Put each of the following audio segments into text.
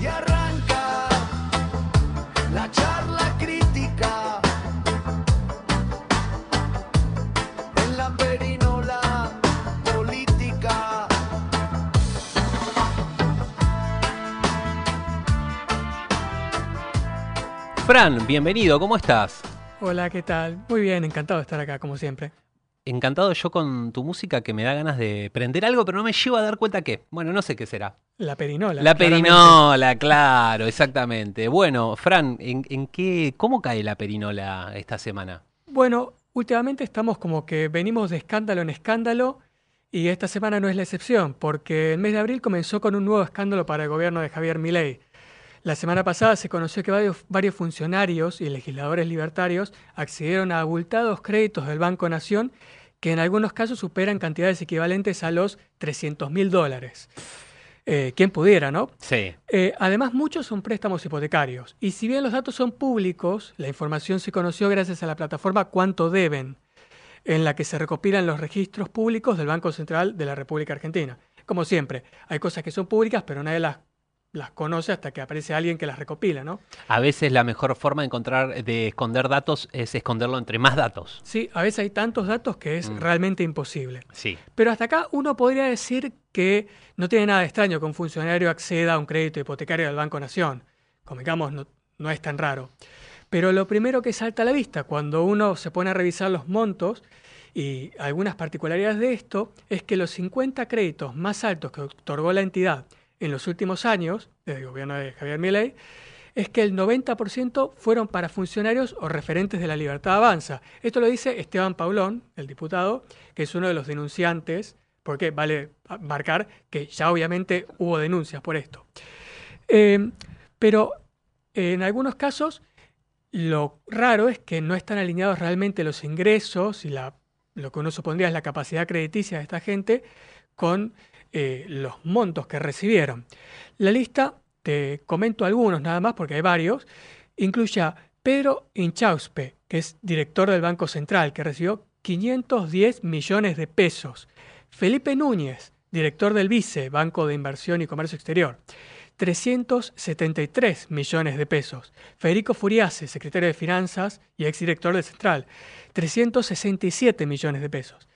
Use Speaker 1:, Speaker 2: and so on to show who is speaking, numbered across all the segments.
Speaker 1: Y arranca la charla crítica en la perinola política.
Speaker 2: Fran, bienvenido, ¿cómo estás?
Speaker 3: Hola, ¿qué tal? Muy bien, encantado de estar acá, como siempre.
Speaker 2: Encantado yo con tu música que me da ganas de prender algo, pero no me llevo a dar cuenta qué. Bueno, no sé qué será.
Speaker 3: La perinola.
Speaker 2: La
Speaker 3: claramente.
Speaker 2: perinola, claro, exactamente. Bueno, Fran, ¿en, en qué, ¿cómo cae la perinola esta semana?
Speaker 3: Bueno, últimamente estamos como que venimos de escándalo en escándalo y esta semana no es la excepción, porque el mes de abril comenzó con un nuevo escándalo para el gobierno de Javier Milei. La semana pasada se conoció que varios, varios funcionarios y legisladores libertarios accedieron a abultados créditos del Banco Nación que en algunos casos superan cantidades equivalentes a los 300 mil dólares. Eh, ¿Quién pudiera, no?
Speaker 2: Sí.
Speaker 3: Eh, además, muchos son préstamos hipotecarios. Y si bien los datos son públicos, la información se conoció gracias a la plataforma Cuánto Deben, en la que se recopilan los registros públicos del Banco Central de la República Argentina. Como siempre, hay cosas que son públicas, pero nadie las, las conoce hasta que aparece alguien que las recopila, ¿no?
Speaker 2: A veces la mejor forma de encontrar, de esconder datos es esconderlo entre más datos.
Speaker 3: Sí, a veces hay tantos datos que es
Speaker 2: Mm.
Speaker 3: realmente imposible.
Speaker 2: Sí.
Speaker 3: Pero hasta acá uno podría decir que no tiene nada de extraño que un funcionario acceda a un crédito hipotecario del Banco Nación. Convengamos, no, no es tan raro. Pero lo primero que salta a la vista cuando uno se pone a revisar los montos y algunas particularidades de esto es que los 50 créditos más altos que otorgó la entidad en los últimos años, desde el gobierno de Javier Milei, es que el 90% fueron para funcionarios o referentes de la Libertad Avanza. Esto lo dice Esteban Paulón, el diputado, que es uno de los denunciantes, porque vale marcar que ya obviamente hubo denuncias por esto. Eh, pero en algunos casos lo raro es que no están alineados realmente los ingresos y lo que uno supondría es la capacidad crediticia de esta gente con eh, los montos que recibieron. La lista, te comento algunos nada más porque hay varios, incluye a Pedro Inchauspe, que es director del Banco Central, que recibió 510 millones de pesos. Felipe Núñez, director del BICE, Banco de Inversión y Comercio Exterior, 373 millones de pesos. Federico Furiase, secretario de Finanzas y exdirector del Central, 367 millones de pesos.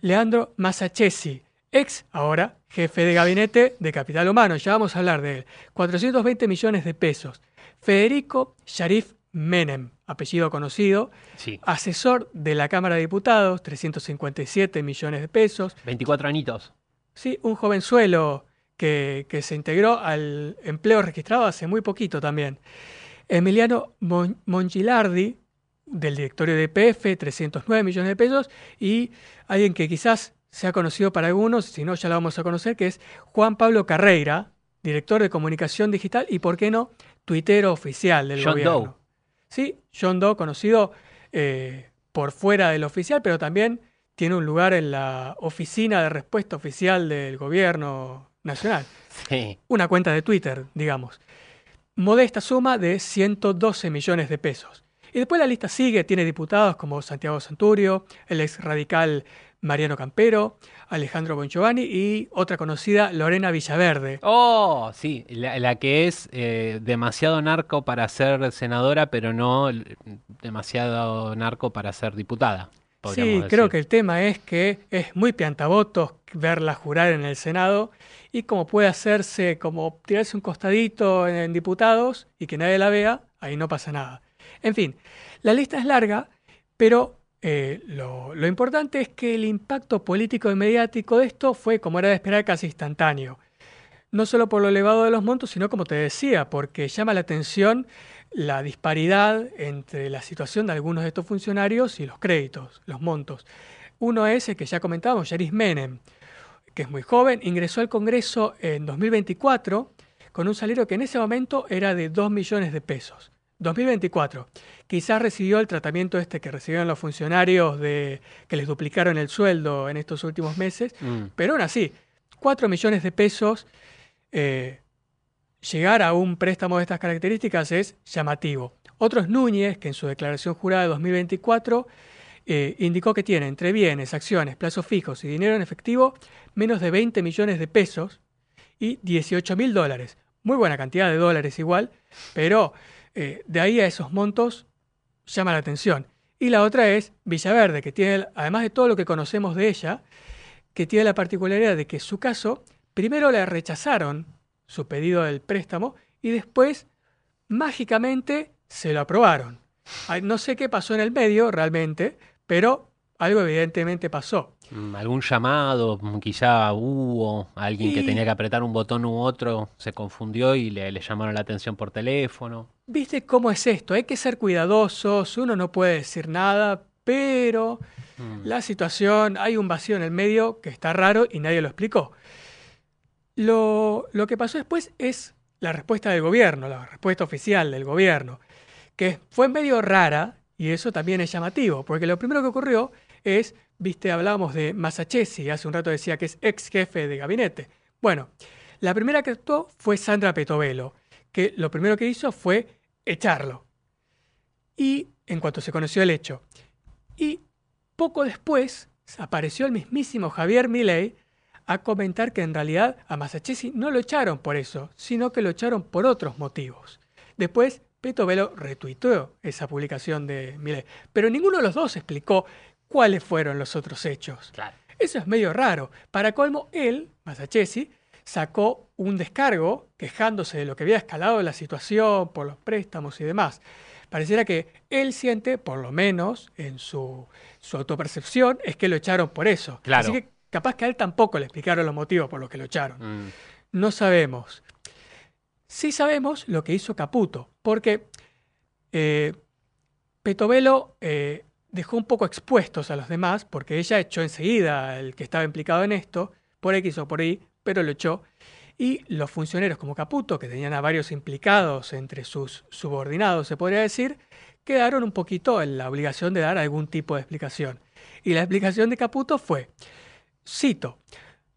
Speaker 3: Leandro Massachesi, ex ahora jefe de gabinete de Capital Humano, ya vamos a hablar de él, 420 millones de pesos. Federico Sharif Menem, apellido conocido,
Speaker 2: Sí.
Speaker 3: asesor de la Cámara de Diputados, 357 millones de pesos.
Speaker 2: 24 añitos.
Speaker 3: Sí, un jovenzuelo que, que se integró al empleo registrado hace muy poquito también. Emiliano Mon- Mongilardi, del directorio de PF, 309 millones de pesos, y alguien que quizás sea conocido para algunos, si no ya lo vamos a conocer, que es Juan Pablo Carreira, director de comunicación digital y, por qué no, tuitero oficial del
Speaker 2: John
Speaker 3: gobierno.
Speaker 2: Doe.
Speaker 3: Sí, John Doe, conocido eh, por fuera del oficial, pero también tiene un lugar en la oficina de respuesta oficial del gobierno nacional.
Speaker 2: Sí.
Speaker 3: Una cuenta de Twitter, digamos. Modesta suma de 112 millones de pesos. Y después la lista sigue, tiene diputados como Santiago Santurio, el ex radical Mariano Campero, Alejandro Bongiovanni y otra conocida, Lorena Villaverde.
Speaker 2: Oh, sí, la, la que es eh, demasiado narco para ser senadora, pero no demasiado narco para ser diputada.
Speaker 3: Sí, creo que el tema es que es muy piantabotos verla jurar en el Senado y como puede hacerse, como tirarse un costadito en, en diputados y que nadie la vea, ahí no pasa nada. En fin, la lista es larga, pero eh, lo, lo importante es que el impacto político y mediático de esto fue, como era de esperar, casi instantáneo. No solo por lo elevado de los montos, sino como te decía, porque llama la atención la disparidad entre la situación de algunos de estos funcionarios y los créditos, los montos. Uno es el que ya comentábamos, Yaris Menem, que es muy joven, ingresó al Congreso en 2024 con un salario que en ese momento era de 2 millones de pesos. 2024. Quizás recibió el tratamiento este que recibieron los funcionarios de que les duplicaron el sueldo en estos últimos meses,
Speaker 2: Mm.
Speaker 3: pero aún así, 4 millones de pesos, eh, llegar a un préstamo de estas características es llamativo. Otros Núñez, que en su declaración jurada de 2024 eh, indicó que tiene entre bienes, acciones, plazos fijos y dinero en efectivo menos de 20 millones de pesos y 18 mil dólares. muy buena cantidad de dólares igual, pero eh, de ahí a esos montos llama la atención. Y la otra es Villaverde, que tiene, además de todo lo que conocemos de ella, que tiene la particularidad de que su caso, primero le rechazaron su pedido del préstamo y después, mágicamente, se lo aprobaron. No sé qué pasó en el medio realmente, pero algo evidentemente pasó.
Speaker 2: Mm, algún llamado, quizá hubo alguien que tenía que apretar un botón u otro, se confundió y le, llamaron la atención por teléfono.
Speaker 3: ¿Viste cómo es esto? Hay que ser cuidadosos, uno no puede decir nada, pero mm. la situación, hay un vacío en el medio que está raro y nadie lo explicó. Lo, lo que pasó después es la respuesta del gobierno, la respuesta oficial del gobierno, que fue medio rara y eso también es llamativo, porque lo primero que ocurrió es, viste, hablábamos de Masachesi, hace un rato decía que es ex jefe de gabinete. Bueno, la primera que actuó fue Sandra Petovelo, que lo primero que hizo fue echarlo. Y en cuanto se conoció el hecho. Y poco después apareció el mismísimo Javier Milei a comentar que en realidad a Masachesi no lo echaron por eso, sino que lo echaron por otros motivos. Después Petovelo retuiteó esa publicación de Milei, pero ninguno de los dos explicó cuáles fueron los otros hechos. Eso es medio raro. Para colmo, él, Masachesi, sacó un descargo quejándose de lo que había escalado la situación por los préstamos y demás. Pareciera que él siente, por lo menos en su, autopercepción, es que lo echaron por eso. Así que capaz que a él tampoco le explicaron los motivos por los que lo echaron. Mm. No sabemos. Sí sabemos lo que hizo Caputo, porque eh, Petovelo eh, dejó un poco expuestos a los demás, porque ella echó enseguida el que estaba implicado en esto, por X o por Y, pero lo echó. Y los funcionarios como Caputo, que tenían a varios implicados entre sus subordinados, se podría decir, quedaron un poquito en la obligación de dar algún tipo de explicación. Y la explicación de Caputo fue, cito,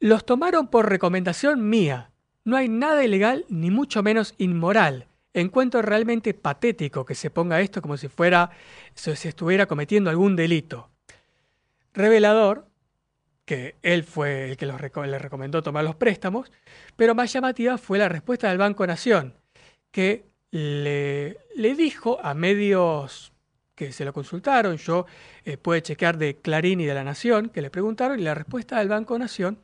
Speaker 3: los tomaron por recomendación mía. No hay nada ilegal ni mucho menos inmoral encuentro realmente patético que se ponga esto como si fuera, si estuviera cometiendo algún delito. Revelador, que él fue el que le recomendó tomar los préstamos, pero más llamativa fue la respuesta del Banco Nación, que le, dijo a medios que se lo consultaron, yo eh, pude chequear de Clarín y de La Nación, que le preguntaron, y la respuesta del Banco Nación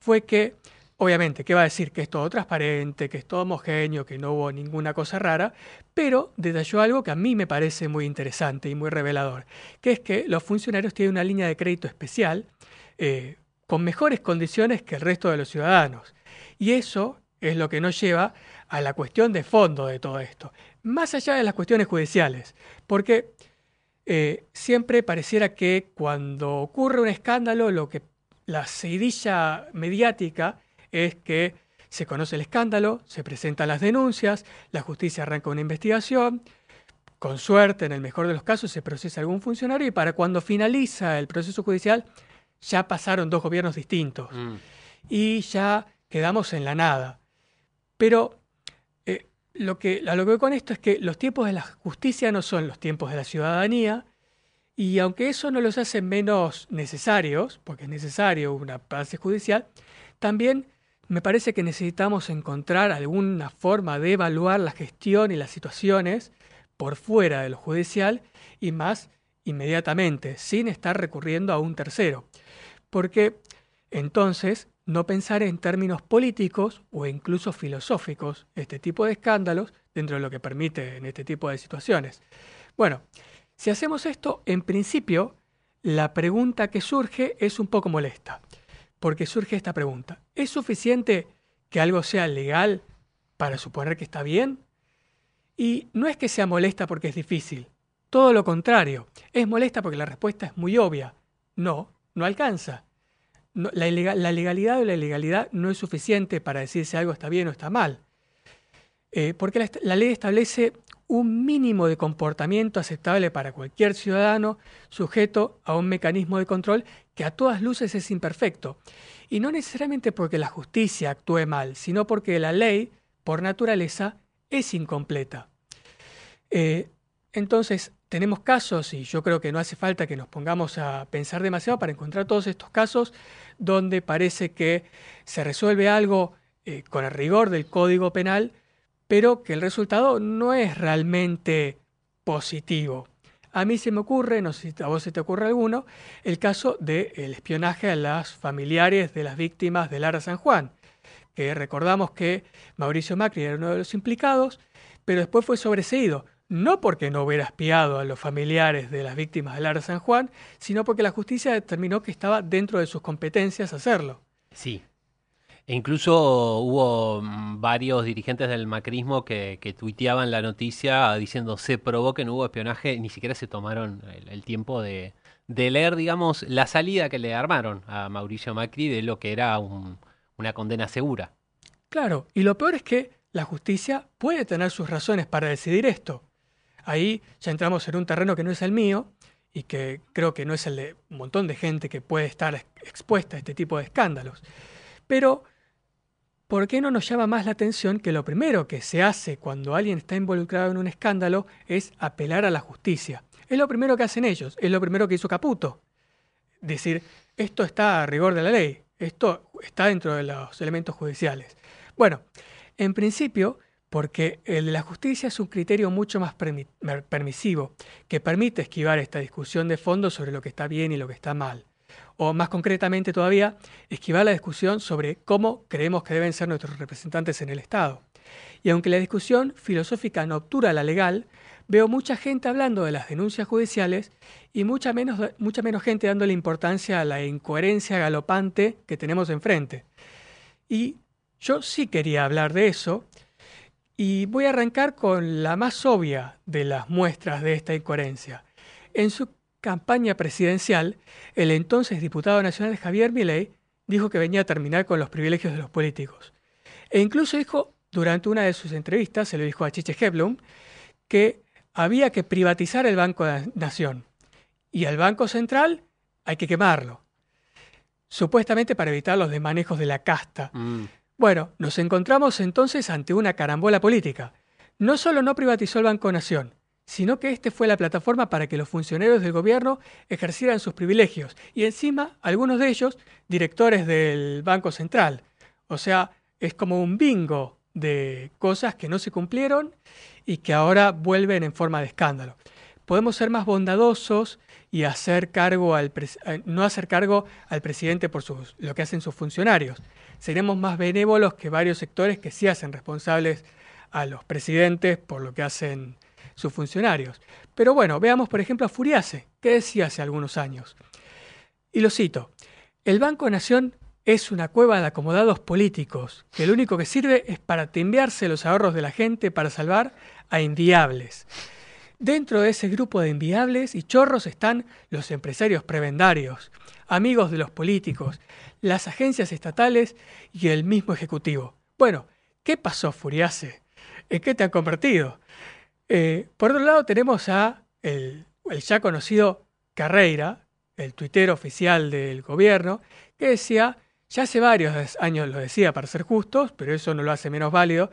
Speaker 3: fue que Obviamente, ¿qué va a decir? Que es todo transparente, que es todo homogéneo, que no hubo ninguna cosa rara, pero detalló algo que a mí me parece muy interesante y muy revelador, que es que los funcionarios tienen una línea de crédito especial eh, con mejores condiciones que el resto de los ciudadanos. Y eso es lo que nos lleva a la cuestión de fondo de todo esto, más allá de las cuestiones judiciales, porque eh, siempre pareciera que cuando ocurre un escándalo, lo que la seguidilla mediática es que se conoce el escándalo, se presentan las denuncias, la justicia arranca una investigación, con suerte, en el mejor de los casos, se procesa algún funcionario y para cuando finaliza el proceso judicial ya pasaron dos gobiernos distintos mm. y ya quedamos en la nada. Pero eh, lo, que, lo que veo con esto es que los tiempos de la justicia no son los tiempos de la ciudadanía y aunque eso no los hace menos necesarios, porque es necesario una base judicial, también me parece que necesitamos encontrar alguna forma de evaluar la gestión y las situaciones por fuera de lo judicial y más inmediatamente, sin estar recurriendo a un tercero. Porque entonces no pensar en términos políticos o incluso filosóficos este tipo de escándalos dentro de lo que permite en este tipo de situaciones. Bueno, si hacemos esto, en principio, la pregunta que surge es un poco molesta porque surge esta pregunta. ¿Es suficiente que algo sea legal para suponer que está bien? Y no es que sea molesta porque es difícil, todo lo contrario, es molesta porque la respuesta es muy obvia. No, no alcanza. la, legalidad o la ilegalidad no es suficiente para decir si algo está bien o está mal. Eh, porque la, ley establece un mínimo de comportamiento aceptable para cualquier ciudadano sujeto a un mecanismo de control que a todas luces es imperfecto. Y no necesariamente porque la justicia actúe mal, sino porque la ley, por naturaleza, es incompleta. Eh, entonces, tenemos casos, y yo creo que no hace falta que nos pongamos a pensar demasiado para encontrar todos estos casos donde parece que se resuelve algo eh, con el rigor del Código Penal, pero que el resultado no es realmente positivo. A mí se me ocurre, no sé si a vos se te ocurre alguno, el caso del espionaje a las familiares de las víctimas del Lara San Juan, que recordamos que Mauricio Macri era uno de los implicados, pero después fue sobreseído, no porque no hubiera espiado a los familiares de las víctimas del Lara San Juan, sino porque la justicia determinó que estaba dentro de sus competencias hacerlo.
Speaker 2: Sí. E incluso hubo mm, varios dirigentes del macrismo que, que tuiteaban la noticia diciendo se probó que no hubo espionaje, ni siquiera se tomaron el, el tiempo de, de leer, digamos, la salida que le armaron a Mauricio Macri de lo que era un- una condena segura.
Speaker 3: Claro, y lo peor es que la justicia puede tener sus razones para decidir esto. Ahí ya entramos en un terreno que no es el mío y que creo que no es el de un montón de gente que puede estar ex- expuesta a este tipo de escándalos. Pero, ¿por qué no nos llama más la atención que lo primero que se hace cuando alguien está involucrado en un escándalo es apelar a la justicia? Es lo primero que hacen ellos, es lo primero que hizo Caputo. Decir, esto está a rigor de la ley, esto está dentro de los elementos judiciales. Bueno, en principio, porque la justicia es un criterio mucho más permisivo, que permite esquivar esta discusión de fondo sobre lo que está bien y lo que está mal. O más concretamente todavía, esquivar la discusión sobre cómo creemos que deben ser nuestros representantes en el Estado. Y aunque la discusión filosófica no obtura la legal, veo mucha gente hablando de las denuncias judiciales y mucha menos, mucha menos gente dándole importancia a la incoherencia galopante que tenemos enfrente. Y yo sí quería hablar de eso, y voy a arrancar con la más obvia de las muestras de esta incoherencia. En su campaña presidencial, el entonces diputado nacional Javier Milei dijo que venía a terminar con los privilegios de los políticos. E incluso dijo, durante una de sus entrevistas, se lo dijo a Chiche Heblum, que había que privatizar el Banco de la Nación. Y al Banco Central hay que quemarlo. Supuestamente para evitar los desmanejos de la casta.
Speaker 2: Mm,
Speaker 3: Bueno, nos encontramos entonces ante una carambola política. No solo no privatizó el Banco Nación, sino que este fue la plataforma para que los funcionarios del gobierno ejercieran sus privilegios y encima algunos de ellos directores del Banco Central. O sea, es como un bingo de cosas que no se cumplieron y que ahora vuelven en forma de escándalo. Podemos ser más bondadosos y hacer cargo al eh, no hacer cargo al presidente por sus- lo que hacen sus funcionarios. Seremos más benévolos que varios sectores que sí hacen responsables a los presidentes por lo que hacen sus funcionarios. Pero bueno, veamos por ejemplo a Furiase, que decía hace algunos años. Y lo cito, el Banco Nación es una cueva de acomodados políticos, que lo único que sirve es para timbiarse los ahorros de la gente para salvar a inviables. Dentro de ese grupo de inviables y chorros están los empresarios prebendarios, amigos de los políticos, las agencias estatales y el mismo Ejecutivo. Bueno, ¿qué pasó, Furiase? ¿En qué te han convertido? Eh, por otro lado tenemos a el, el ya conocido Carreira, el tuitero oficial del gobierno, que decía, ya hace varios años lo decía para ser justos, pero eso no lo hace menos válido,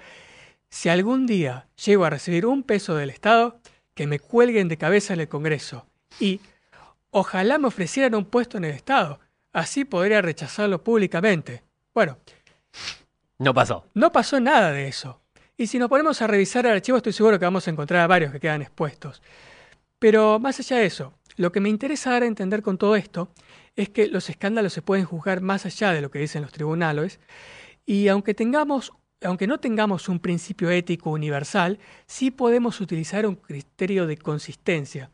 Speaker 3: si algún día llego a recibir un peso del Estado, que me cuelguen de cabeza en el Congreso. Y ojalá me ofrecieran un puesto en el Estado, así podría rechazarlo públicamente. Bueno,
Speaker 2: no pasó.
Speaker 3: no pasó nada de eso. Y si nos ponemos a revisar el archivo, estoy seguro que vamos a encontrar a varios que quedan expuestos. Pero más allá de eso, lo que me interesa dar a entender con todo esto es que los escándalos se pueden juzgar más allá de lo que dicen los tribunales y aunque tengamos aunque no tengamos un principio ético universal, sí podemos utilizar un criterio de consistencia,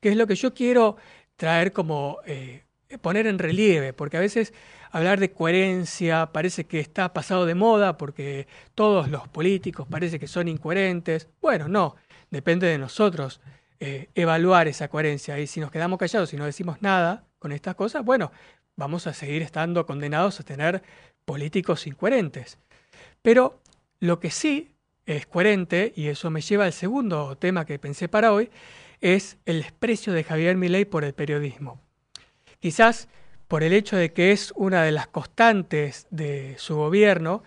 Speaker 3: que es lo que yo quiero traer como eh, poner en relieve, porque a veces hablar de coherencia parece que está pasado de moda, porque todos los políticos parece que son incoherentes. Bueno, no, depende de nosotros eh, evaluar esa coherencia y si nos quedamos callados y no decimos nada con estas cosas, bueno, vamos a seguir estando condenados a tener políticos incoherentes. Pero lo que sí es coherente, y eso me lleva al segundo tema que pensé para hoy, es el desprecio de Javier Milei por el periodismo. Quizás por el hecho de que es una de las constantes de su gobierno,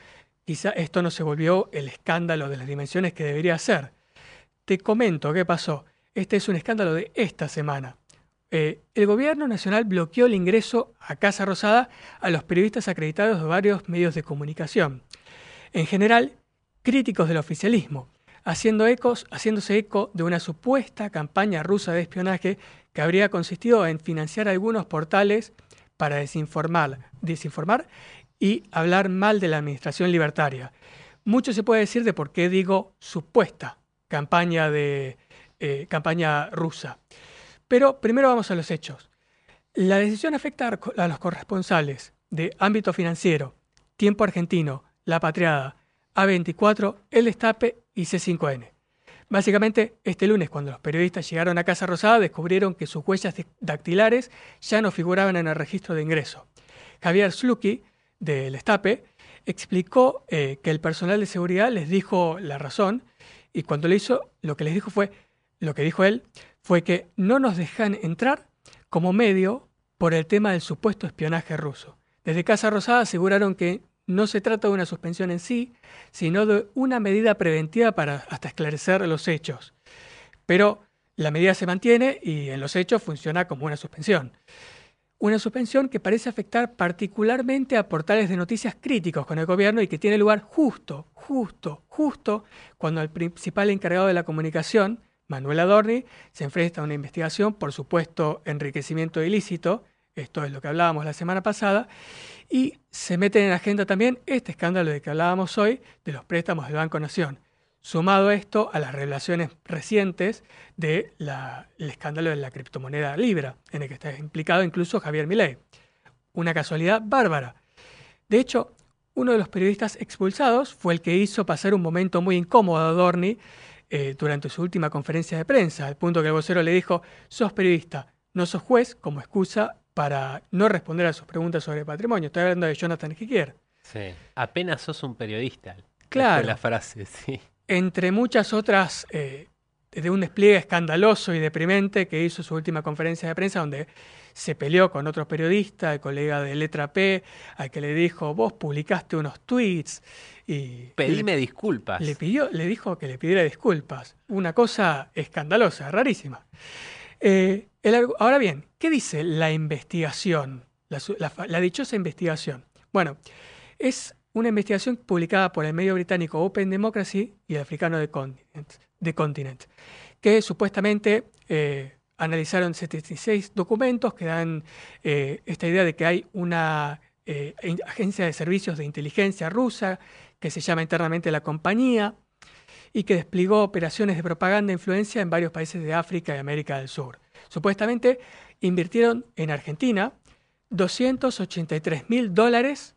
Speaker 3: quizá esto no se volvió el escándalo de las dimensiones que debería ser. Te comento qué pasó. Este es un escándalo de esta semana. Eh, el gobierno nacional bloqueó el ingreso a Casa Rosada a los periodistas acreditados de varios medios de comunicación. En general críticos del oficialismo, haciendo haciéndose eco de una supuesta campaña rusa de espionaje que habría consistido en financiar algunos portales para desinformar, desinformar y hablar mal de la administración libertaria. Mucho se puede decir de por qué digo supuesta campaña, de, eh, campaña rusa. Pero primero vamos a los hechos. La decisión afecta a los corresponsales de ámbito financiero, Tiempo Argentino, La Patriada, A24, El Destape y C5N. Básicamente, este lunes, cuando los periodistas llegaron a Casa Rosada, descubrieron que sus huellas dactilares ya no figuraban en el registro de ingreso. Javier Slucky, del Estape, explicó eh, que el personal de seguridad les dijo la razón y cuando le hizo, lo que les dijo fue, lo que dijo él, fue que no nos dejan entrar como medio por el tema del supuesto espionaje ruso. Desde Casa Rosada aseguraron que no se trata de una suspensión en sí, sino de una medida preventiva para hasta esclarecer los hechos. Pero la medida se mantiene y en los hechos funciona como una suspensión. Una suspensión que parece afectar particularmente a portales de noticias críticos con el gobierno y que tiene lugar justo, justo, justo cuando el principal encargado de la comunicación, Manuel Adorni, se enfrenta a una investigación por supuesto enriquecimiento ilícito, esto es lo que hablábamos la semana pasada, y se mete en agenda también este escándalo de que hablábamos hoy de los préstamos del Banco Nación. Sumado esto a las revelaciones recientes del escándalo de la criptomoneda Libra, en el que está implicado incluso Javier Milei. Una casualidad bárbara. De hecho, uno de los periodistas expulsados fue el que hizo pasar un momento muy incómodo a Adorni eh, durante su última conferencia de prensa, al punto que el vocero le dijo, sos periodista, no sos juez, como excusa para no responder a sus preguntas sobre patrimonio. Estoy hablando de Jonathan Hiquier.
Speaker 2: Sí, apenas sos un periodista.
Speaker 3: Claro.
Speaker 2: La frase, sí
Speaker 3: entre muchas otras, eh, de un despliegue escandaloso y deprimente que hizo su última conferencia de prensa, donde se peleó con otro periodista, el colega de Letra P, al que le dijo, vos publicaste unos tweets y...
Speaker 2: Pedime disculpas.
Speaker 3: Le, pidió, le dijo que le pidiera disculpas. Una cosa escandalosa, rarísima. Eh, ahora bien, ¿qué dice la investigación? la dichosa investigación. Bueno, es una investigación publicada por el medio británico Open Democracy y el africano The Continent, que supuestamente eh, analizaron 76 documentos que dan eh, esta idea de que hay una eh, agencia de servicios de inteligencia rusa que se llama internamente la compañía y que desplegó operaciones de propaganda e influencia en varios países de África y América del Sur. Supuestamente invirtieron en Argentina 283 mil dólares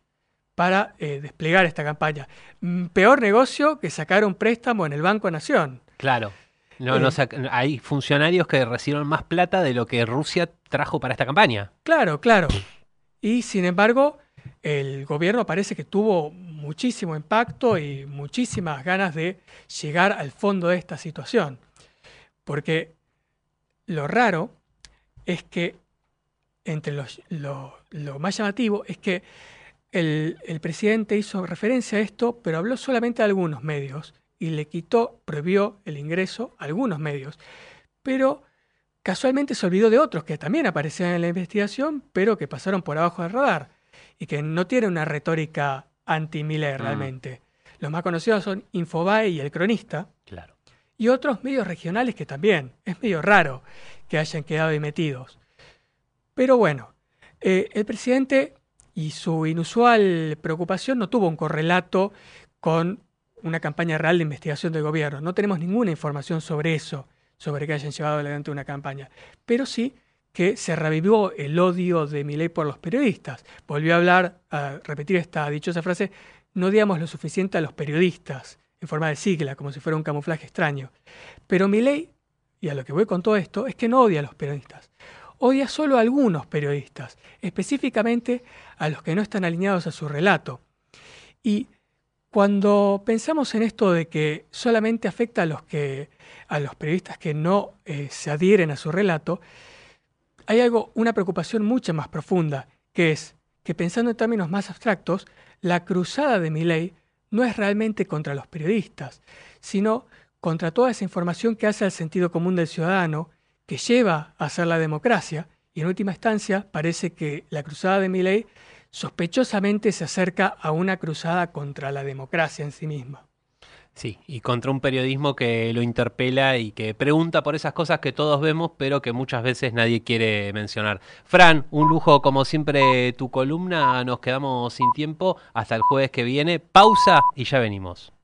Speaker 3: para eh, desplegar esta campaña. Mm, peor negocio que sacar un préstamo en el Banco Nación.
Speaker 2: Claro. No, no eh, hay funcionarios que recibieron más plata de lo que Rusia trajo para esta campaña.
Speaker 3: Claro, claro. Y sin embargo, el gobierno parece que tuvo muchísimo impacto y muchísimas ganas de llegar al fondo de esta situación. Porque lo raro es que, entre los, lo, lo más llamativo, es que el, presidente hizo referencia a esto, pero habló solamente a algunos medios y le quitó, prohibió el ingreso a algunos medios. Pero casualmente se olvidó de otros que también aparecían en la investigación, pero que pasaron por abajo del radar y que no tienen una retórica anti-Miller mm. realmente. Los más conocidos son Infobae y El Cronista.
Speaker 2: Claro.
Speaker 3: Y otros medios regionales que también. Es medio raro que hayan quedado ahí metidos. Pero bueno, eh, el presidente y su inusual preocupación no tuvo un correlato con una campaña real de investigación del gobierno. No tenemos ninguna información sobre eso, sobre que hayan llevado adelante una campaña, pero sí que se revivió el odio de Milei por los periodistas. Volvió a hablar, a repetir esta dichosa frase, no odiamos lo suficiente a los periodistas, en forma de sigla, como si fuera un camuflaje extraño. Pero Milei, y a lo que voy con todo esto, es que no odia a los periodistas odia solo a algunos periodistas, específicamente a los que no están alineados a su relato. Y cuando pensamos en esto de que solamente afecta a los, que, a los periodistas que no eh, se adhieren a su relato, hay algo, una preocupación mucho más profunda, que es que pensando en términos más abstractos, la cruzada de ley no es realmente contra los periodistas, sino contra toda esa información que hace al sentido común del ciudadano que lleva a hacer la democracia, y en última instancia parece que la cruzada de Milley sospechosamente se acerca a una cruzada contra la democracia en sí misma.
Speaker 2: Sí, y contra un periodismo que lo interpela y que pregunta por esas cosas que todos vemos, pero que muchas veces nadie quiere mencionar. Fran, un lujo como siempre tu columna, nos quedamos sin tiempo hasta el jueves que viene. Pausa y ya venimos.